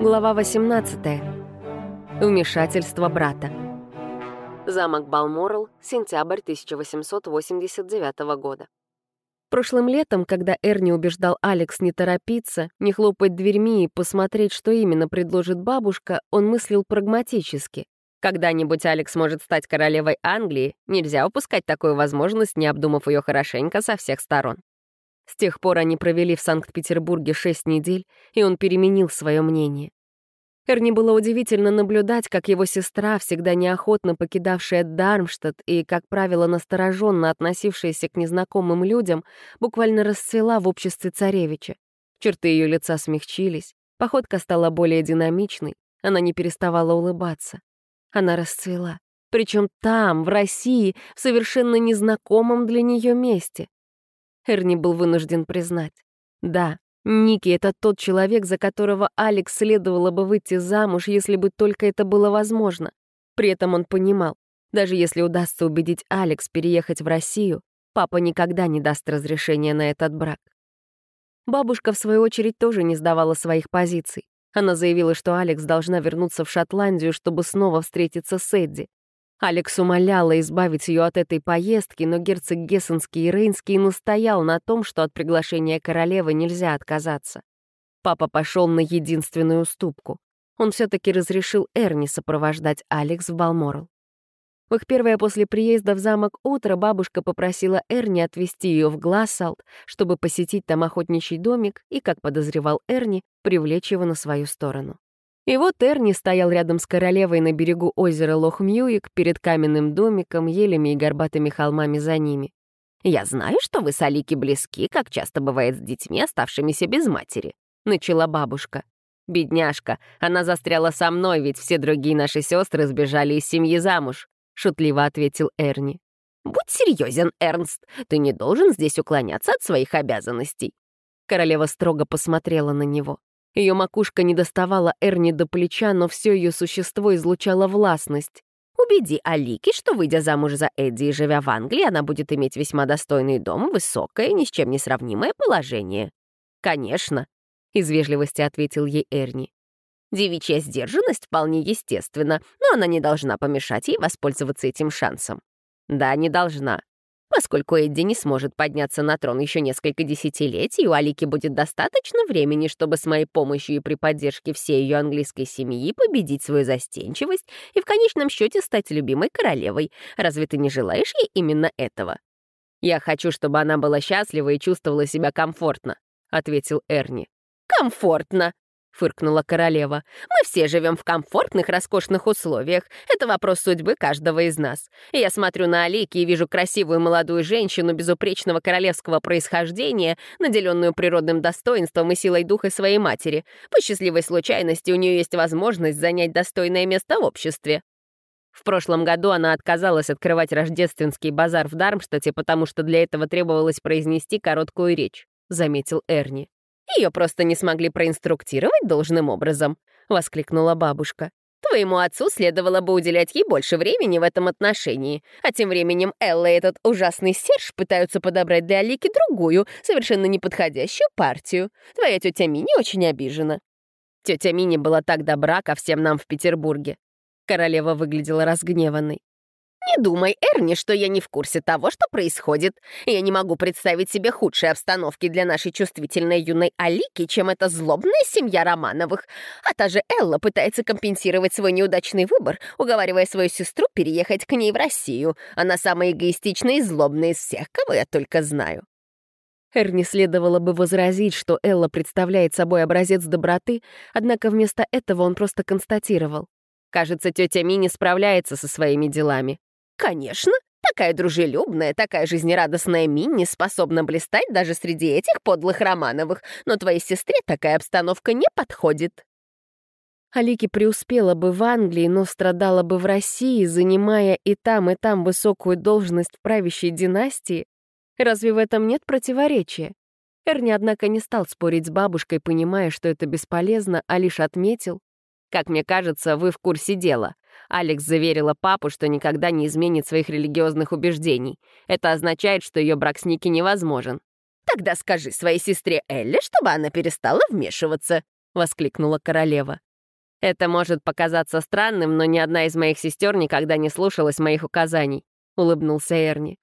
Глава 18. Вмешательство брата. Замок Балморал, сентябрь 1889 года. Прошлым летом, когда Эрни убеждал Алекс не торопиться, не хлопать дверьми и посмотреть, что именно предложит бабушка, он мыслил прагматически. Когда-нибудь Алекс может стать королевой Англии, нельзя упускать такую возможность, не обдумав ее хорошенько со всех сторон. С тех пор они провели в Санкт-Петербурге шесть недель, и он переменил свое мнение. Эрни было удивительно наблюдать, как его сестра, всегда неохотно покидавшая Дармштадт и, как правило, настороженно относившаяся к незнакомым людям, буквально расцвела в обществе царевича. Черты ее лица смягчились, походка стала более динамичной, она не переставала улыбаться. Она расцвела. Причем там, в России, в совершенно незнакомом для нее месте. Эрни был вынужден признать. Да, Ники — это тот человек, за которого Алекс следовало бы выйти замуж, если бы только это было возможно. При этом он понимал, даже если удастся убедить Алекс переехать в Россию, папа никогда не даст разрешения на этот брак. Бабушка, в свою очередь, тоже не сдавала своих позиций. Она заявила, что Алекс должна вернуться в Шотландию, чтобы снова встретиться с Эдди. Алекс умоляла избавить ее от этой поездки, но герцог Гессенский и Рейнский настоял на том, что от приглашения королевы нельзя отказаться. Папа пошел на единственную уступку. Он все-таки разрешил Эрни сопровождать Алекс в Балморал. В их первое после приезда в замок утро бабушка попросила Эрни отвезти ее в Глассалт, чтобы посетить там охотничий домик и, как подозревал Эрни, привлечь его на свою сторону. И вот Эрни стоял рядом с королевой на берегу озера Лох-Мьюик перед каменным домиком, елями и горбатыми холмами за ними. «Я знаю, что вы с Алики близки, как часто бывает с детьми, оставшимися без матери», — начала бабушка. «Бедняжка, она застряла со мной, ведь все другие наши сестры сбежали из семьи замуж», — шутливо ответил Эрни. «Будь серьезен, Эрнст, ты не должен здесь уклоняться от своих обязанностей». Королева строго посмотрела на него. Ее макушка не доставала Эрни до плеча, но все ее существо излучало властность. «Убеди Алики, что, выйдя замуж за Эдди и живя в Англии, она будет иметь весьма достойный дом, высокое, ни с чем не сравнимое положение». «Конечно», — из вежливости ответил ей Эрни. «Девичья сдержанность вполне естественна, но она не должна помешать ей воспользоваться этим шансом». «Да, не должна», Поскольку Эдди не сможет подняться на трон еще несколько десятилетий, у Алики будет достаточно времени, чтобы с моей помощью и при поддержке всей ее английской семьи победить свою застенчивость и в конечном счете стать любимой королевой. Разве ты не желаешь ей именно этого? «Я хочу, чтобы она была счастлива и чувствовала себя комфортно», — ответил Эрни. «Комфортно!» Фыркнула королева. «Мы все живем в комфортных, роскошных условиях. Это вопрос судьбы каждого из нас. Я смотрю на Алики и вижу красивую молодую женщину безупречного королевского происхождения, наделенную природным достоинством и силой духа своей матери. По счастливой случайности у нее есть возможность занять достойное место в обществе. В прошлом году она отказалась открывать рождественский базар в Дармштадте, потому что для этого требовалось произнести короткую речь, — заметил Эрни. Ее просто не смогли проинструктировать должным образом», — воскликнула бабушка. «Твоему отцу следовало бы уделять ей больше времени в этом отношении. А тем временем Элла и этот ужасный Серж пытаются подобрать для Алики другую, совершенно неподходящую партию. Твоя тетя Мини очень обижена». Тетя Мини была так добра ко всем нам в Петербурге. Королева выглядела разгневанной. Не думай, Эрни, что я не в курсе того, что происходит. Я не могу представить себе худшей обстановки для нашей чувствительной юной Алики, чем эта злобная семья Романовых. А та же Элла пытается компенсировать свой неудачный выбор, уговаривая свою сестру переехать к ней в Россию. Она самая эгоистичная и злобная из всех, кого я только знаю. Эрни следовало бы возразить, что Элла представляет собой образец доброты, однако вместо этого он просто констатировал. Кажется, тетя Мини справляется со своими делами. «Конечно, такая дружелюбная, такая жизнерадостная Минни способна блистать даже среди этих подлых Романовых, но твоей сестре такая обстановка не подходит». Алики преуспела бы в Англии, но страдала бы в России, занимая и там, и там высокую должность в правящей династии. Разве в этом нет противоречия? Эрни, однако, не стал спорить с бабушкой, понимая, что это бесполезно, а лишь отметил. «Как мне кажется, вы в курсе дела. Алекс заверила папу, что никогда не изменит своих религиозных убеждений. Это означает, что ее брак с Ники невозможен. «Тогда скажи своей сестре Элле, чтобы она перестала вмешиваться», — воскликнула королева. Это может показаться странным, но ни одна из моих сестер никогда не слушалась моих указаний», — улыбнулся Эрни.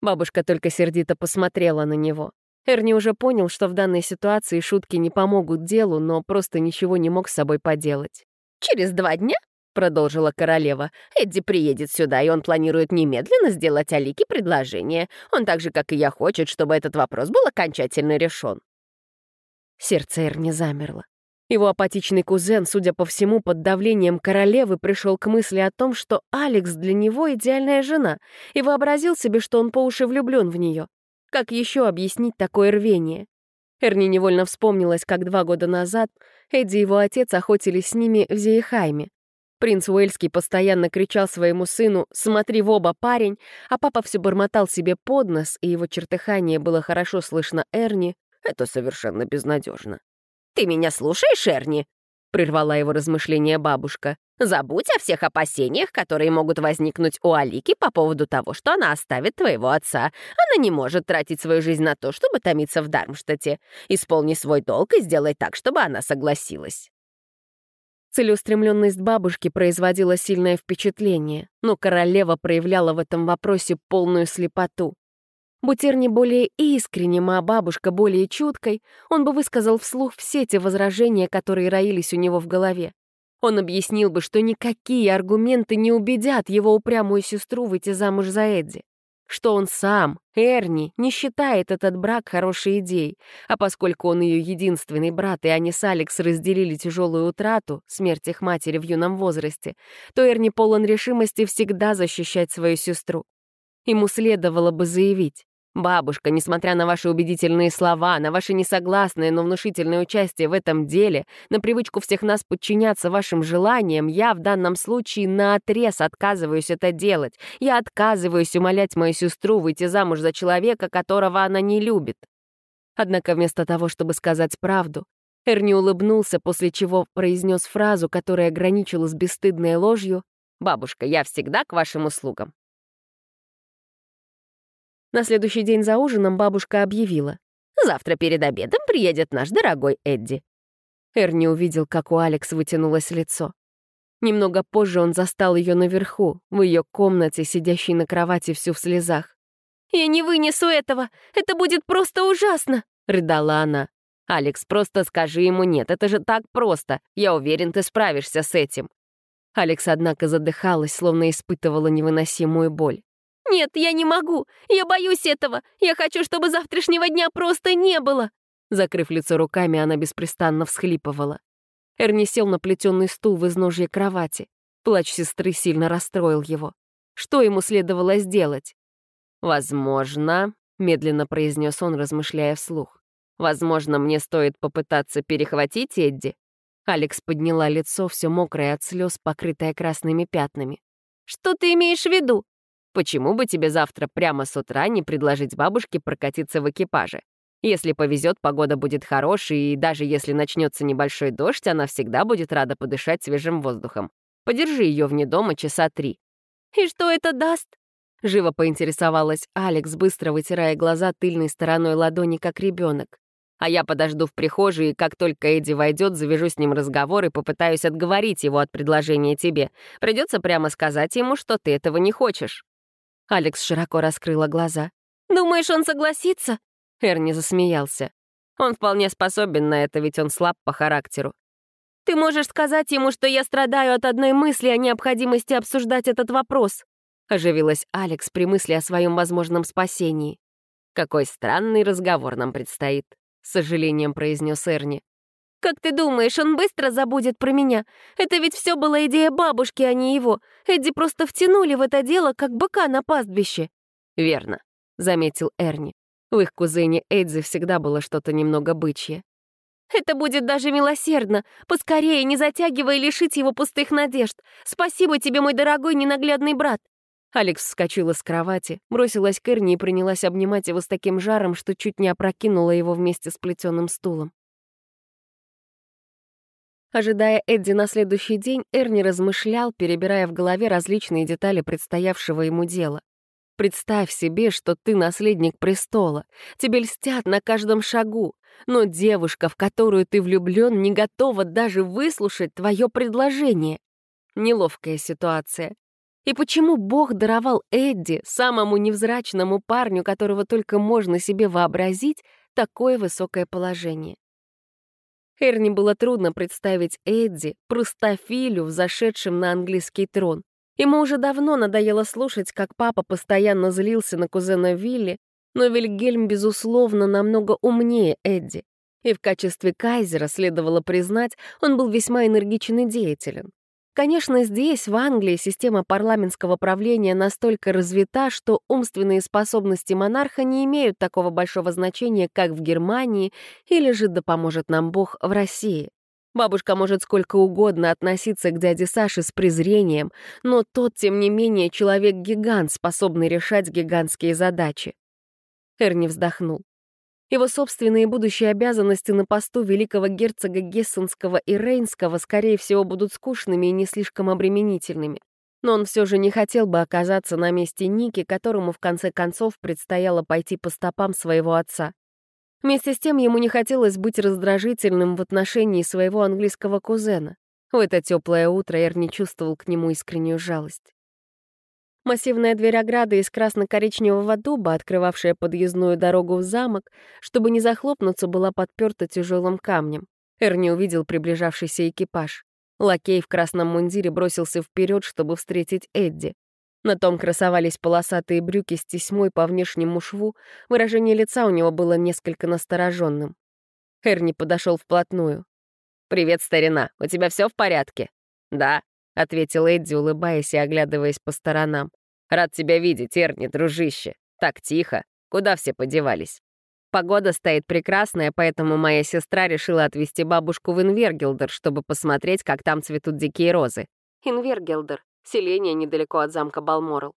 Бабушка только сердито посмотрела на него. Эрни уже понял, что в данной ситуации шутки не помогут делу, но просто ничего не мог с собой поделать. «Через два дня — продолжила королева. «Эдди приедет сюда, и он планирует немедленно сделать Алике предложение. Он так же, как и я, хочет, чтобы этот вопрос был окончательно решен». Сердце Эрни замерло. Его апатичный кузен, судя по всему, под давлением королевы пришел к мысли о том, что Алекс для него идеальная жена, и вообразил себе, что он по уши влюблен в нее. Как еще объяснить такое рвение? Эрни невольно вспомнилось, как два года назад Эдди и его отец охотились с ними в Зеехайме. Принц Уэльский постоянно кричал своему сыну «Смотри в оба, парень!», а папа все бормотал себе под нос, и его чертыхание было хорошо слышно Эрни. «Это совершенно безнадежно. «Ты меня слушаешь, Эрни?» — прервала его размышления бабушка. «Забудь о всех опасениях, которые могут возникнуть у Алики по поводу того, что она оставит твоего отца. Она не может тратить свою жизнь на то, чтобы томиться в Дармштадте. Исполни свой долг и сделай так, чтобы она согласилась». Целеустремленность бабушки производила сильное впечатление, но королева проявляла в этом вопросе полную слепоту. Будь Эрни более искренним, а бабушка более чуткой, он бы высказал вслух все те возражения, которые роились у него в голове. Он объяснил бы, что никакие аргументы не убедят его упрямую сестру выйти замуж за Эдди что он сам, Эрни, не считает этот брак хорошей идеей, а поскольку он ее единственный брат, и они с Алекс разделили тяжелую утрату, смерть их матери в юном возрасте, то Эрни полон решимости всегда защищать свою сестру. Ему следовало бы заявить, «Бабушка, несмотря на ваши убедительные слова, на ваше несогласное, но внушительное участие в этом деле, на привычку всех нас подчиняться вашим желаниям, я в данном случае наотрез отказываюсь это делать. Я отказываюсь умолять мою сестру выйти замуж за человека, которого она не любит». Однако вместо того, чтобы сказать правду, Эрни улыбнулся, после чего произнес фразу, которая ограничила с бесстыдной ложью «Бабушка, я всегда к вашим услугам». На следующий день за ужином бабушка объявила. «Завтра перед обедом приедет наш дорогой Эдди». Эрни увидел, как у Алекс вытянулось лицо. Немного позже он застал ее наверху, в ее комнате, сидящей на кровати всю в слезах. «Я не вынесу этого! Это будет просто ужасно!» — рыдала она. «Алекс, просто скажи ему нет, это же так просто. Я уверен, ты справишься с этим». Алекс, однако, задыхалась, словно испытывала невыносимую боль. «Нет, я не могу! Я боюсь этого! Я хочу, чтобы завтрашнего дня просто не было!» Закрыв лицо руками, она беспрестанно всхлипывала. Эрни сел на плетеный стул в изножье кровати. Плач сестры сильно расстроил его. Что ему следовало сделать? «Возможно», — медленно произнес он, размышляя вслух. «Возможно, мне стоит попытаться перехватить Эдди?» Алекс подняла лицо, все мокрое от слез, покрытое красными пятнами. «Что ты имеешь в виду?» Почему бы тебе завтра прямо с утра не предложить бабушке прокатиться в экипаже? Если повезет, погода будет хорошей, и даже если начнется небольшой дождь, она всегда будет рада подышать свежим воздухом. Подержи ее вне дома часа три. «И что это даст?» Живо поинтересовалась Алекс, быстро вытирая глаза тыльной стороной ладони, как ребенок. А я подожду в прихожей, и как только Эдди войдет, завяжу с ним разговор и попытаюсь отговорить его от предложения тебе. Придется прямо сказать ему, что ты этого не хочешь. Алекс широко раскрыла глаза. «Думаешь, он согласится?» Эрни засмеялся. «Он вполне способен на это, ведь он слаб по характеру». «Ты можешь сказать ему, что я страдаю от одной мысли о необходимости обсуждать этот вопрос», оживилась Алекс при мысли о своем возможном спасении. «Какой странный разговор нам предстоит», — с сожалением произнес Эрни. «Как ты думаешь, он быстро забудет про меня? Это ведь все была идея бабушки, а не его. Эдди просто втянули в это дело, как быка на пастбище». «Верно», — заметил Эрни. В их кузене Эдди всегда было что-то немного бычье. «Это будет даже милосердно. Поскорее, не затягивай лишить его пустых надежд. Спасибо тебе, мой дорогой ненаглядный брат». Алекс вскочила с кровати, бросилась к Эрни и принялась обнимать его с таким жаром, что чуть не опрокинула его вместе с плетеным стулом. Ожидая Эдди на следующий день, Эрни размышлял, перебирая в голове различные детали предстоявшего ему дела. Представь себе, что ты наследник престола. Тебе льстят на каждом шагу. Но девушка, в которую ты влюблен, не готова даже выслушать твое предложение. Неловкая ситуация. И почему Бог даровал Эдди, самому невзрачному парню, которого только можно себе вообразить, такое высокое положение? Эрни было трудно представить Эдди, простофилю, взошедшим на английский трон. Ему уже давно надоело слушать, как папа постоянно злился на кузена Вилли, но Вильгельм, безусловно, намного умнее Эдди. И в качестве кайзера, следовало признать, он был весьма энергичен и деятелен. Конечно, здесь, в Англии, система парламентского правления настолько развита, что умственные способности монарха не имеют такого большого значения, как в Германии, или же да поможет нам Бог в России. Бабушка может сколько угодно относиться к дяде Саше с презрением, но тот, тем не менее, человек-гигант, способный решать гигантские задачи. Эрни вздохнул. Его собственные будущие обязанности на посту великого герцога Гессенского и Рейнского, скорее всего, будут скучными и не слишком обременительными. Но он все же не хотел бы оказаться на месте Ники, которому в конце концов предстояло пойти по стопам своего отца. Вместе с тем ему не хотелось быть раздражительным в отношении своего английского кузена. В это теплое утро Эрни чувствовал к нему искреннюю жалость. Массивная дверь ограды из красно-коричневого дуба, открывавшая подъездную дорогу в замок, чтобы не захлопнуться, была подперта тяжелым камнем. Эрни увидел приближавшийся экипаж. Лакей в красном мундире бросился вперед, чтобы встретить Эдди. На том красовались полосатые брюки с тесьмой по внешнему шву, выражение лица у него было несколько настороженным. Эрни подошел вплотную. «Привет, старина, у тебя все в порядке?» «Да», — ответил Эдди, улыбаясь и оглядываясь по сторонам. «Рад тебя видеть, Эрни, дружище. Так тихо. Куда все подевались?» Погода стоит прекрасная, поэтому моя сестра решила отвезти бабушку в Инвергелдер, чтобы посмотреть, как там цветут дикие розы. Инвергелдер — селение недалеко от замка Балморал.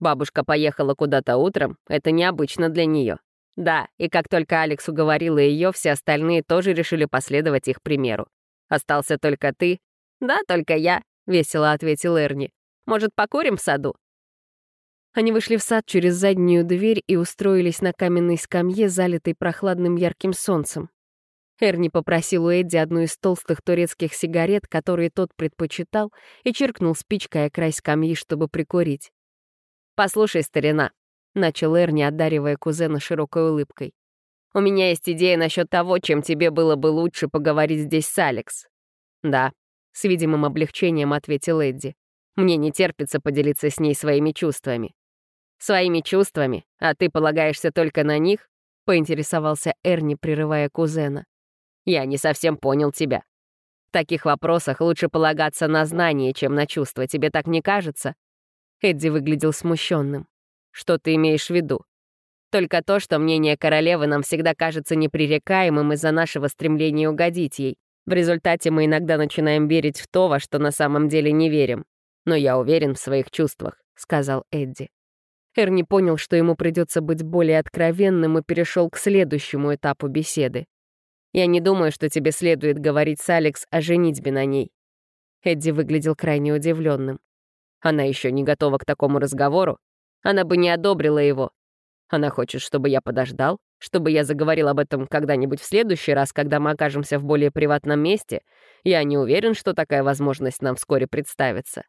Бабушка поехала куда-то утром, это необычно для нее. Да, и как только Алекс уговорила ее, все остальные тоже решили последовать их примеру. Остался только ты. Да, только я. — весело ответил Эрни. «Может, покурим в саду?» Они вышли в сад через заднюю дверь и устроились на каменной скамье, залитой прохладным ярким солнцем. Эрни попросил у Эдди одну из толстых турецких сигарет, которые тот предпочитал, и чиркнул спичкой о край скамьи, чтобы прикурить. «Послушай, старина», — начал Эрни, одаривая кузена широкой улыбкой. «У меня есть идея насчет того, чем тебе было бы лучше поговорить здесь с Алекс». «Да», — с видимым облегчением ответил Эдди. «Мне не терпится поделиться с ней своими чувствами». «Своими чувствами? А ты полагаешься только на них?» — поинтересовался Эрни, прерывая кузена. «Я не совсем понял тебя. В таких вопросах лучше полагаться на знания, чем на чувства, тебе так не кажется?» Эдди выглядел смущенным. «Что ты имеешь в виду?» «Только то, что мнение королевы нам всегда кажется непререкаемым из-за нашего стремления угодить ей. В результате мы иногда начинаем верить в то, во что на самом деле не верим. Но я уверен в своих чувствах», — сказал Эдди. Эрни понял, что ему придется быть более откровенным и перешел к следующему этапу беседы. «Я не думаю, что тебе следует говорить с Алекс о женитьбе на ней». Эдди выглядел крайне удивленным. «Она еще не готова к такому разговору. Она бы не одобрила его. Она хочет, чтобы я подождал, чтобы я заговорил об этом когда-нибудь в следующий раз, когда мы окажемся в более приватном месте, я не уверен, что такая возможность нам вскоре представится.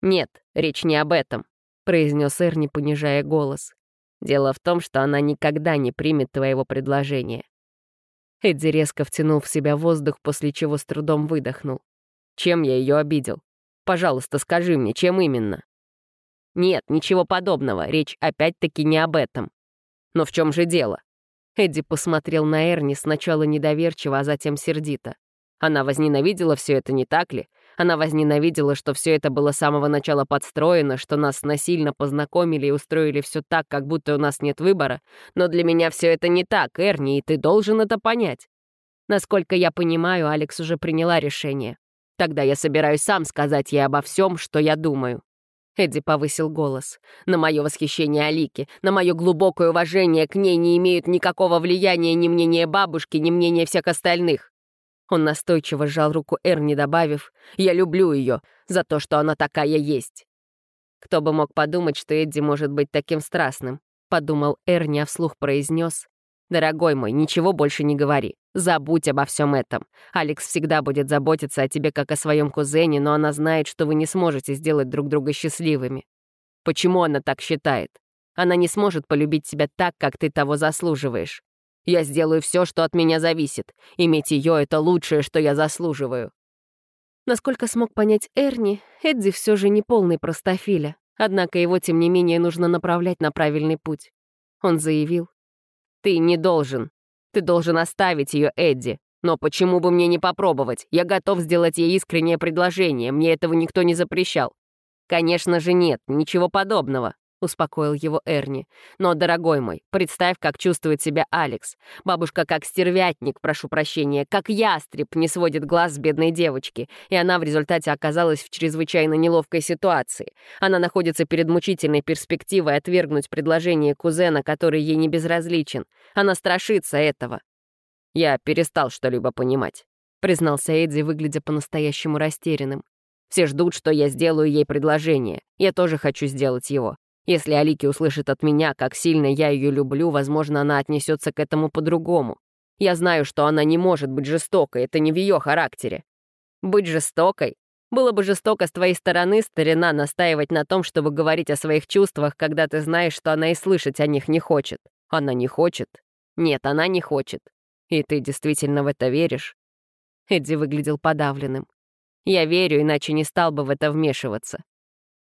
«Нет, речь не об этом», — произнес Эрни, понижая голос. «Дело в том, что она никогда не примет твоего предложения». Эдди резко втянул в себя воздух, после чего с трудом выдохнул. «Чем я ее обидел? Пожалуйста, скажи мне, чем именно?» «Нет, ничего подобного, речь опять-таки не об этом. Но в чем же дело? Эдди посмотрел на Эрни сначала недоверчиво, а затем сердито. Она возненавидела все это, не так ли? Она возненавидела, что все это было с самого начала подстроено, что нас насильно познакомили и устроили все так, как будто у нас нет выбора. Но для меня все это не так, Эрни, и ты должен это понять. Насколько я понимаю, Алекс уже приняла решение. Тогда я собираюсь сам сказать ей обо всем, что я думаю. Эдди повысил голос. «На мое восхищение Алики, на мое глубокое уважение к ней не имеют никакого влияния ни мнения бабушки, ни мнения всех остальных». Он настойчиво сжал руку Эрни, добавив, «Я люблю ее за то, что она такая есть». Кто бы мог подумать, что Эдди может быть таким страстным? Подумал Эрни, а вслух произнес. «Дорогой мой, ничего больше не говори. Забудь обо всем этом. Алекс всегда будет заботиться о тебе как о своем кузене, но она знает, что вы не сможете сделать друг друга счастливыми. Почему она так считает? Она не сможет полюбить тебя так, как ты того заслуживаешь. Я сделаю все, что от меня зависит. Иметь ее — это лучшее, что я заслуживаю». Насколько смог понять Эрни, Эдди все же не полный простофиля, однако его, тем не менее, нужно направлять на правильный путь. Он заявил. «Ты не должен. Ты должен оставить ее, Эдди. Но почему бы мне не попробовать? Я готов сделать ей искреннее предложение, мне этого никто не запрещал. Конечно же нет, ничего подобного успокоил его Эрни. «Но, дорогой мой, представь, как чувствует себя Алекс. Бабушка как стервятник, прошу прощения, как ястреб не сводит глаз с бедной девочки, и она в результате оказалась в чрезвычайно неловкой ситуации. Она находится перед мучительной перспективой отвергнуть предложение кузена, который ей не безразличен. Она страшится этого». «Я перестал что-либо понимать», — признался Эдди, выглядя по-настоящему растерянным. «Все ждут, что я сделаю ей предложение. Я тоже хочу сделать его. Если Алики услышит от меня, как сильно я ее люблю, возможно, она отнесется к этому по-другому. Я знаю, что она не может быть жестокой, это не в ее характере. Быть жестокой? Было бы жестоко с твоей стороны, старина, настаивать на том, чтобы говорить о своих чувствах, когда ты знаешь, что она и слышать о них не хочет. Она не хочет? Нет, она не хочет. И ты действительно в это веришь? Эдди выглядел подавленным. Я верю, иначе не стал бы в это вмешиваться.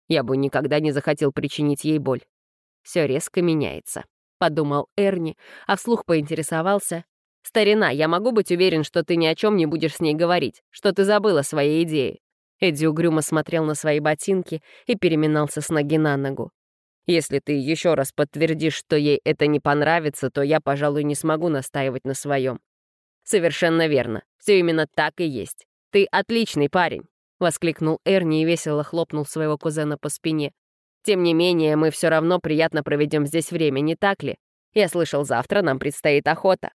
Я бы никогда не захотел причинить ей боль. Все резко меняется», — подумал Эрни, а вслух поинтересовался. «Старина, я могу быть уверен, что ты ни о чем не будешь с ней говорить, что ты забыла свои идеи». Эдди угрюмо смотрел на свои ботинки и переминался с ноги на ногу. «Если ты еще раз подтвердишь, что ей это не понравится, то я, пожалуй, не смогу настаивать на своем». «Совершенно верно. Все именно так и есть. Ты отличный парень. — воскликнул Эрни и весело хлопнул своего кузена по спине. «Тем не менее, мы все равно приятно проведем здесь время, не так ли? Я слышал, завтра нам предстоит охота.